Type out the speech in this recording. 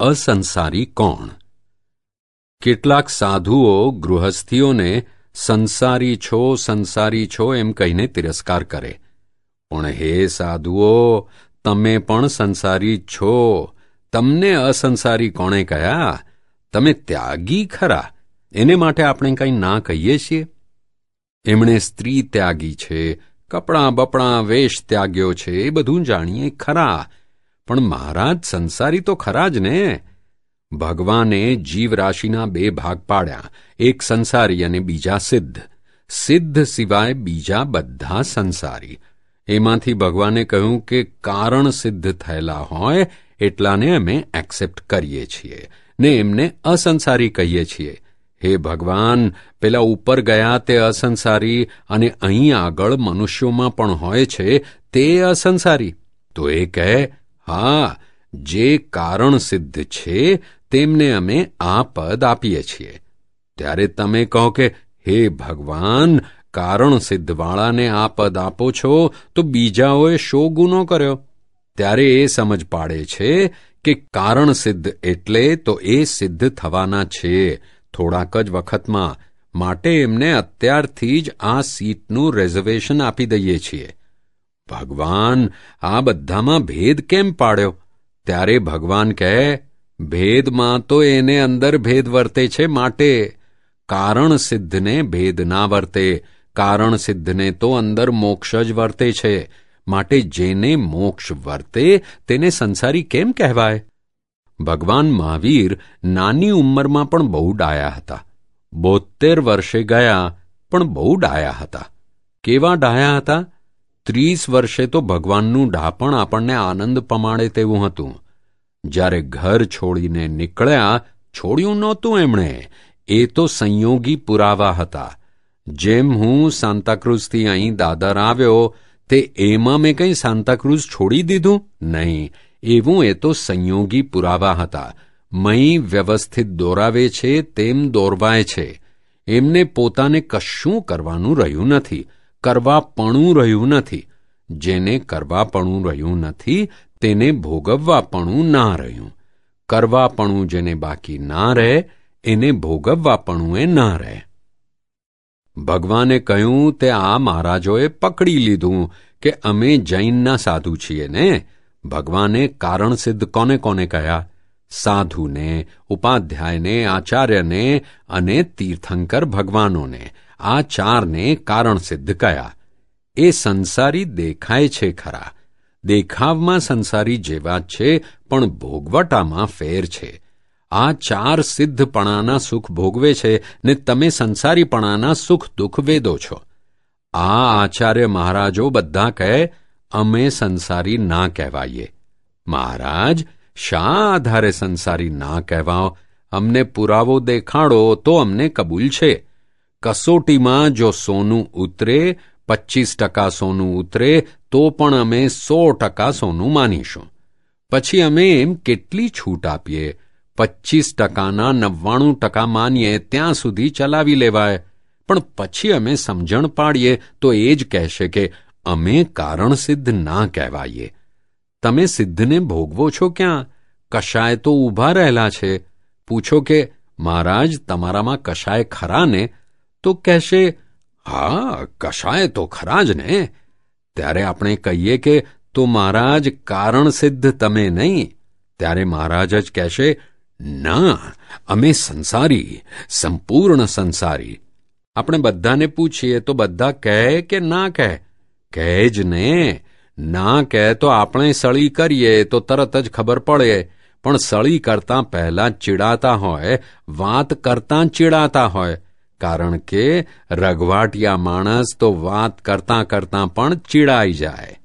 અસંસારી કોણ? કેટલાક સાધુઓ ગૃહસ્થીઓને સંસારી છો સંસારી છો એમ કહીને તિરસ્કાર કરે. પણ હે સાધુઓ, તમે પણ સંસારી છો. તમને અસંસારી કોણે કહ્યા તમે ત્યાગી ખરા. એને માટે આપણે કંઈ ના કહીએ છીએ. એમણે સ્ત્રી ત્યાગી છે, કપડાં બપડાં વેશ ત્યાગ્યો છે, એ બધું જાણીએ ખરા. પણ મહારાજ સંસારી તો ખરા જ ને. ભગવાને જીવરાશિના બે ભાગ પાડ્યા, એક સંસારી અને બીજા સિદ્ધ. સિદ્ધ સિવાય બીજા બધા સંસારી. એમાંથી ભગવાને કહ્યું કે કારણ સિદ્ધ થયેલા હોય એટલાને અમે એક્સેપ્ટ કરીએ છીએ, ને એમને અસંસારી કહીએ છીએ. હે ભગવાન, પેલા ઉપર ગયા તે અસંસારી અને અહીં આગળ મનુષ્યોમાં પણ હોય છે તે અસંસારી. તો એ કહે હા, જે કારણ સિદ્ધ છે, તેમને અમે આ પદ આપીએ છીએ. ત્યારે તમે કહો કે, હે ભગવાન, કારણ સિદ્ધવાળાને આ પદ આપો છો, તો બીજાઓએ શો ગુનો કર્યો? ત્યારે એ સમજ પાડે છે કે કારણ સિદ્ધ એટલે તો એ સિદ્ધ થવાના છે, થોડાક જ વખતમાં. માટે એમને અત્યારથી જ આ સીટનું રેઝર્વેશન આપી દઈએ છીએ. ભગવાન આ બધામાં ભેદ કેમ પાડ્યો? ત્યારે ભગવાન કહે, ભેદમાં તો એને અંદર ભેદ વર્તે છે માટે. કારણ સિદ્ધને ભેદ ના વર્તે. કારણ સિદ્ધને તો અંદર મોક્ષ જ વર્તે છે. માટે જેને મોક્ષ વર્તે, તેને સંસારી કેમ કહેવાય? ભગવાન મહાવીર નાની ઉંમરમાં પણ બહુ ડાયા હતા. બોતેર વર્ષે ગયા, પણ બહુ ડાયા હતા. કેવા ડાયા હતા? ત્રીસ વર્ષે તો ભગવાનનું ડાપણ આપણને આનંદ પમાડે તેવું હતું. જ્યારે ઘર છોડીને નીકળ્યા, છોડ્યું નહોતું એમણે. એ તો સંયોગી પુરાવા હતા. જેમ હું સાંતાક્રુઝથી અહીં દાદર આવ્યો, તે એમાં મેં કંઈ સાંતાક્રુઝ છોડી દીધું? નહીં. એવું એ તો સંયોગી પુરાવા હતા. મહી વ્યવસ્થિત દોરાવે છે, તેમ દોરવાય છે. એમને પોતાને કશું કરવાનું રહ્યું નથી. કરવાપણું રહ્યું નથી. જેને કરવાપણું રહ્યું નથી, તેને ભોગવવાપણું ના રહ્યું. કરવાપણું જેને બાકી ના રહે, એને ભોગવવાપણું એ ના રહે. ભગવાને કહ્યું, તે આ મહારાજોએ પકડી લીધું કે અમે જૈનના સાધુ છીએ ને? ભગવાને કારણ સિદ્ધ કોને કોને કહ્યા? સાધુને, ઉપાધ્યાયને, આચાર્યને અને તીર્થંકર ભગવાનોને આ ચારને કારણ સિદ્ધ કયા. એ સંસારી દેખાય છે ખરા. દેખાવમાં સંસારી જેવા છે, પણ ભોગવટામાં ફેર છે. આ ચાર સિદ્ધપણાના સુખ ભોગવે છે ને તમે સંસારીપણાના સુખ દુઃખ વેદો છો. આ આચાર્ય મહારાજો બધા કહે, અમે સંસારી ના કહેવાઈએ. મહારાજ શા આધારે સંસારી ના કહેવાઓ. અમને પુરાવો દેખાડો તો અમને કબૂલ છે. કસોટીમાં જો સોનું ઉતરે, પચ્ચીસ ટકા સોનું ઉતરે, તો પણ અમે સો ટકા સોનું માનીશું. પછી અમે એમ કેટલી છૂટ આપીએ. પચ્ચીસ ટકાના નવ્વાણું ટકા માનીએ, ત્યાં સુધી ચલાવી લેવાય. પણ પછી અમે સમજણ પાડીએ તો એ જ કહેશે કે અમે કારણ સિદ્ધ ના કહેવાઈએ. તમે સિદ્ધને ભોગવો છો ક્યાં? કશાય તો ઊભા રહેલા છે? પૂછો કે, મહારાજ, તમારામાં કશાય ખરા ને? તો કહેશે, હા, કશાય તો ખરા જ ને. ત્યારે આપણે કહીએ કે, તો મહારાજ, કારણ સિદ્ધ તમે નહીં. ત્યારે મહારાજ જ કહેશે, ના, અમે સંસારી, સંપૂર્ણ સંસારી. આપણે બધાને પૂછીએ, તો બધા કહે કે ના કહે? કહે જ ને. ના કહે તો આપણે સળી કરીએ, તો તરત જ ખબર પડે. પણ સળી કરતાં પહેલાં ચીડાતા હોય વાત કરતાં ચીડાતા હોય કારણ કે રઘવાટિયા માણસ તો વાત કરતાં કરતાં પણ ચીડાઈ જાય